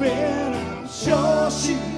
been, I'm sure she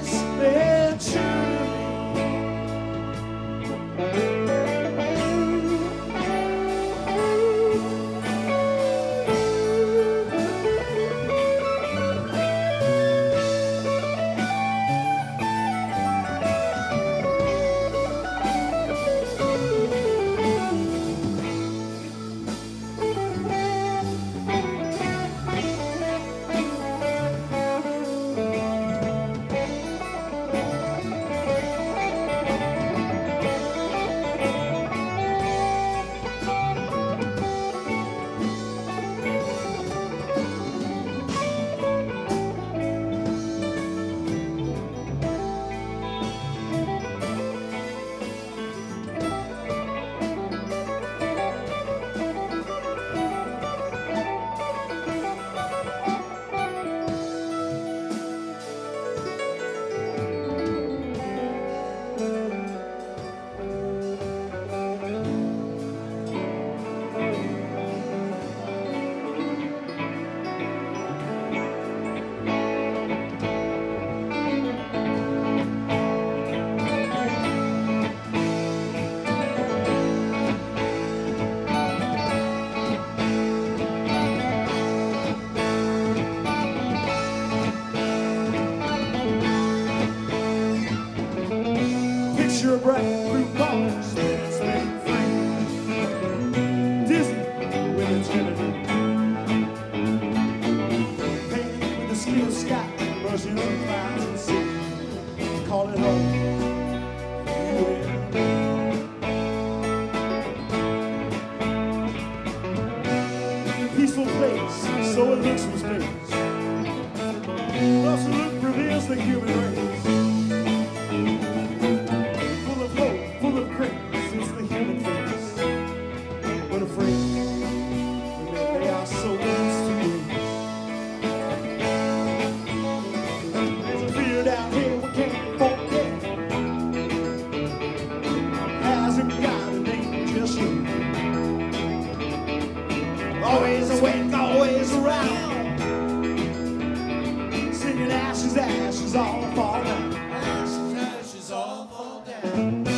fall down.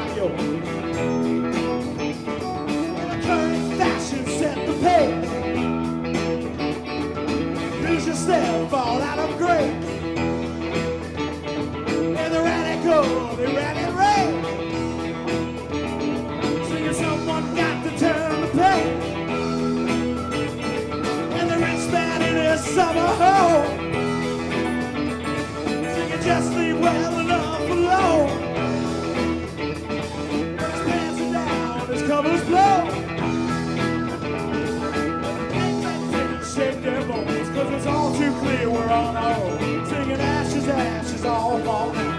大肉 Đồ.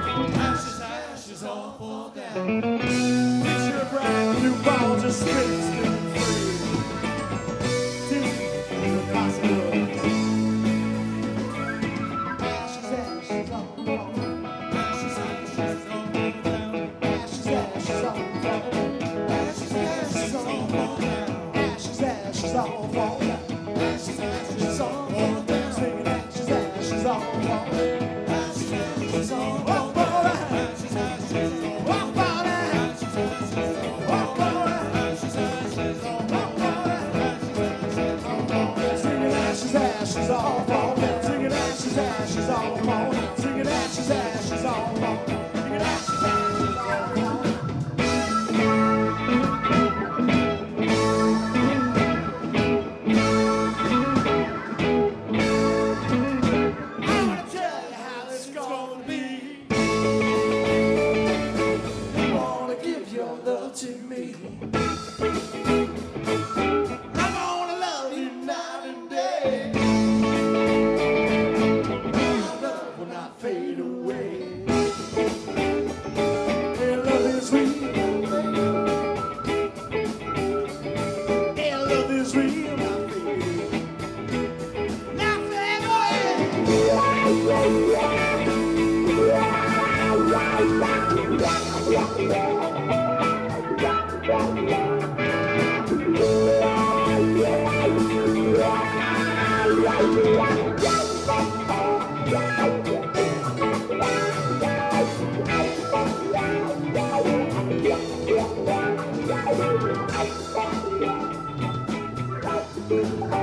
Música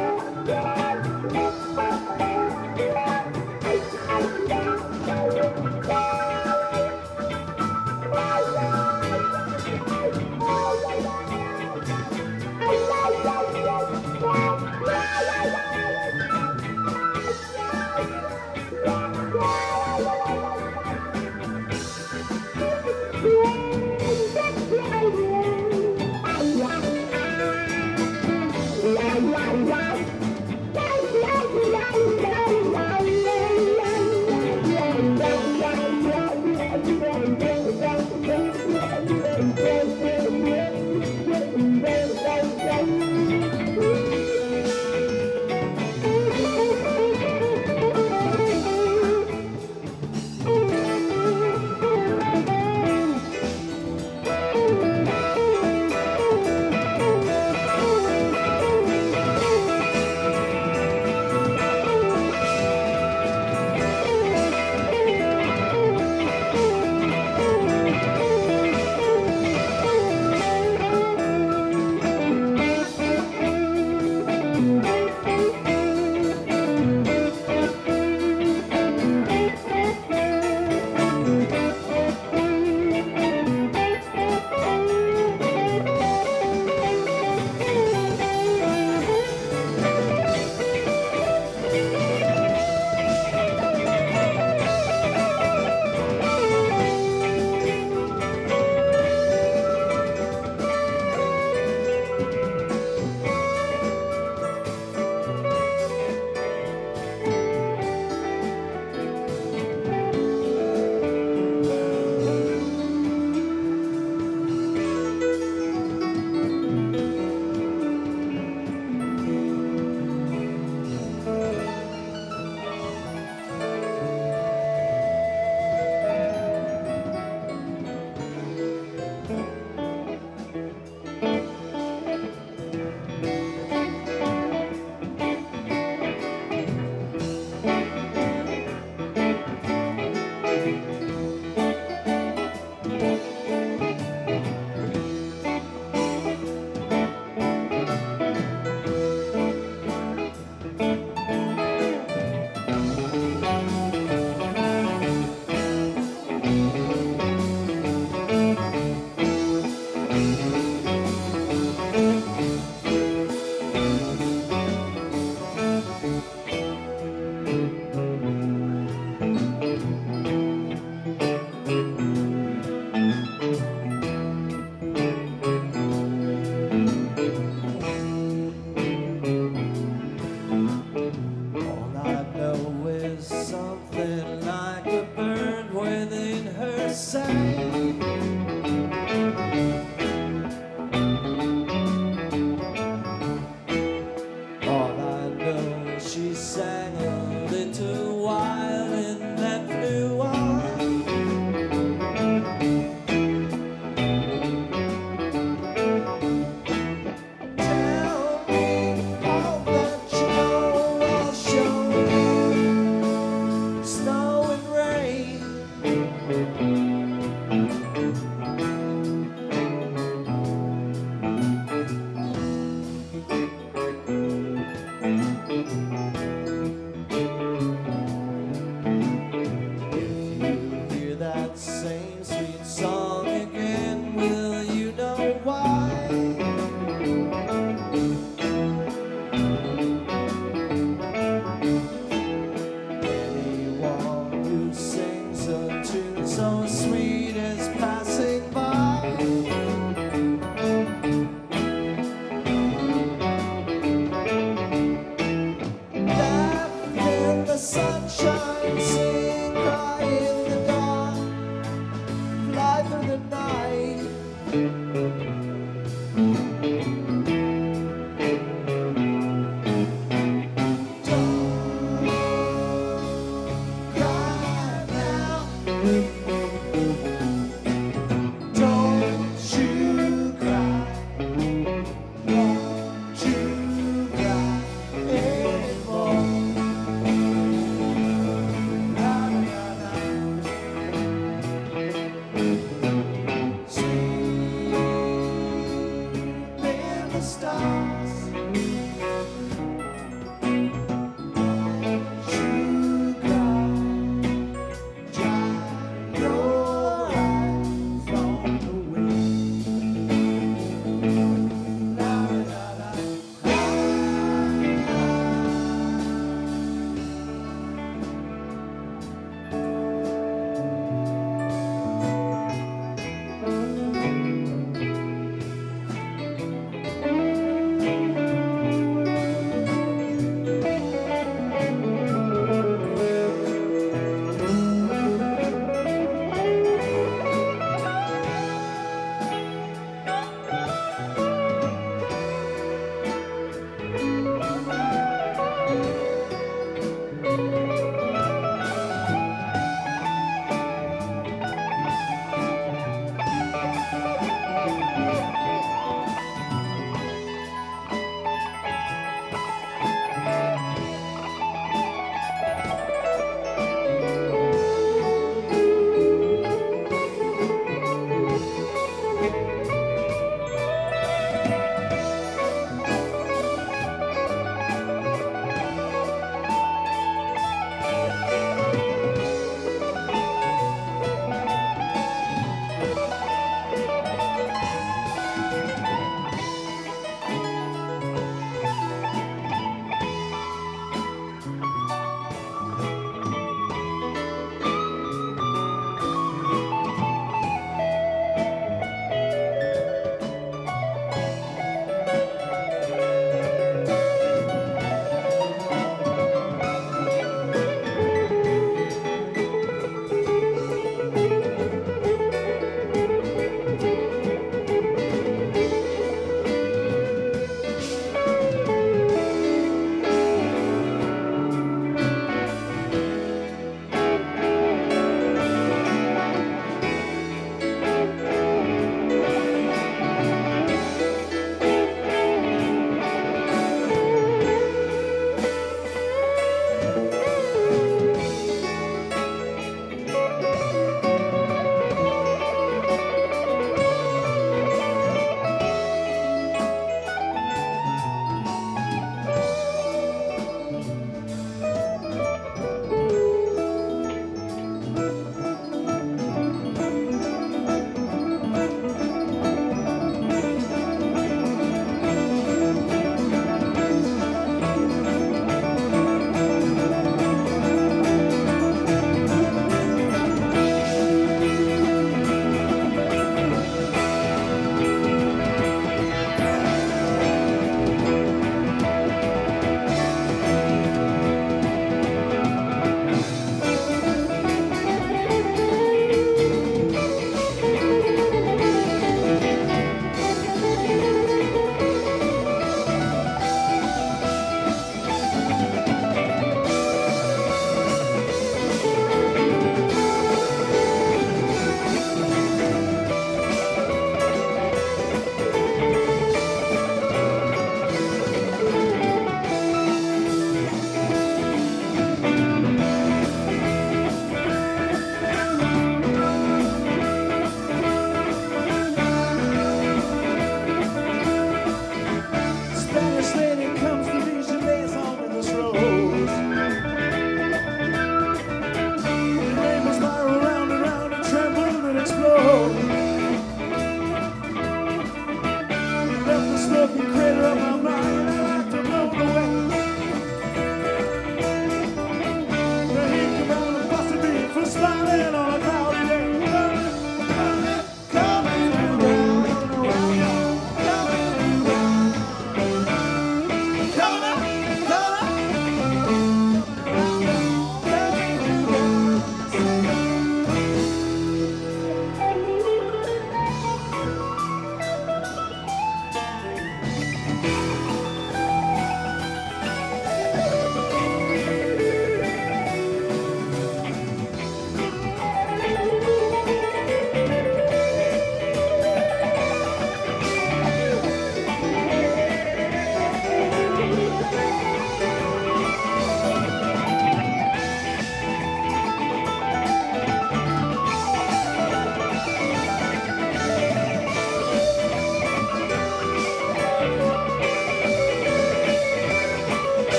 sweet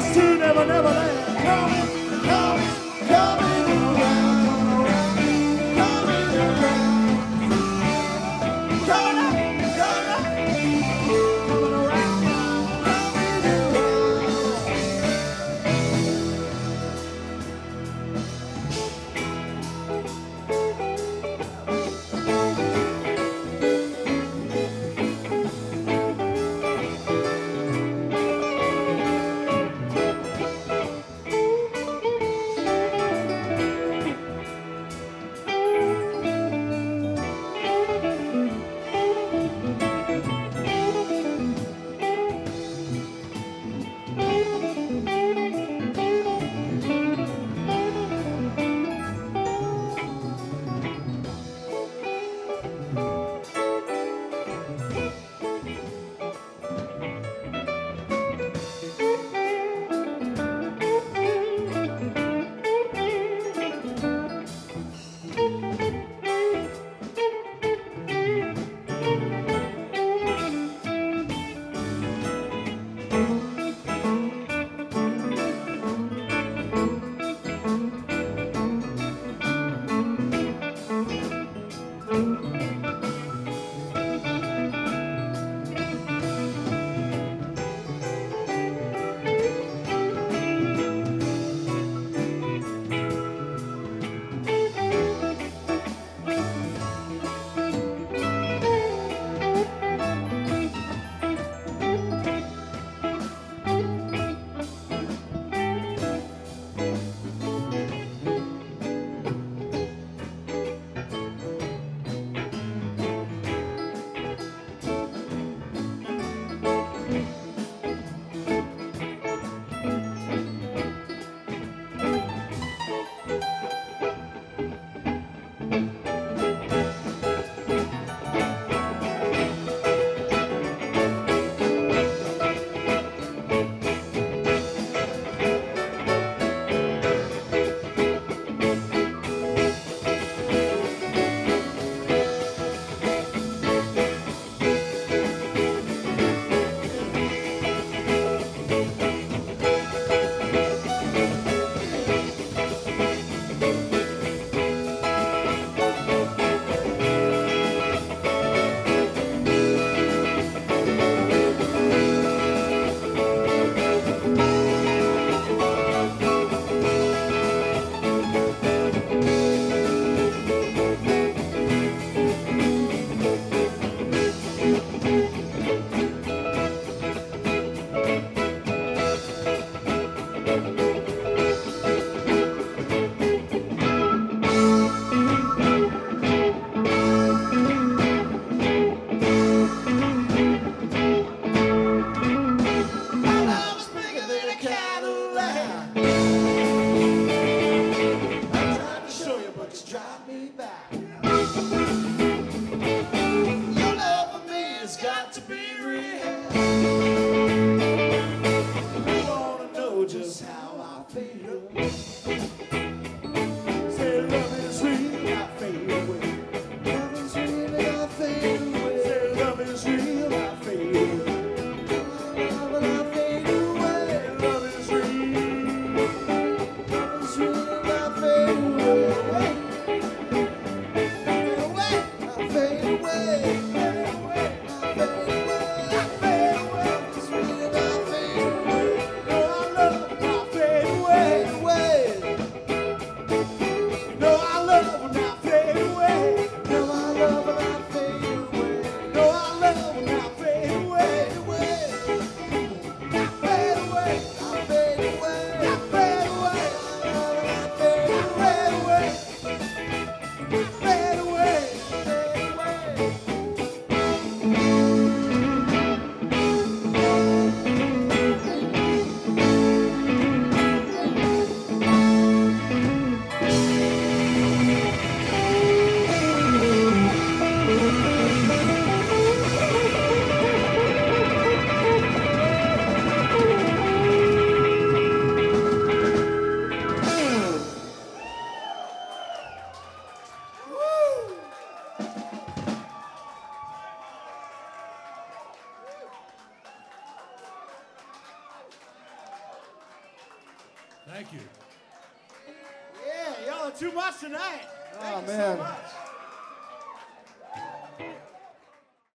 the to never, never land.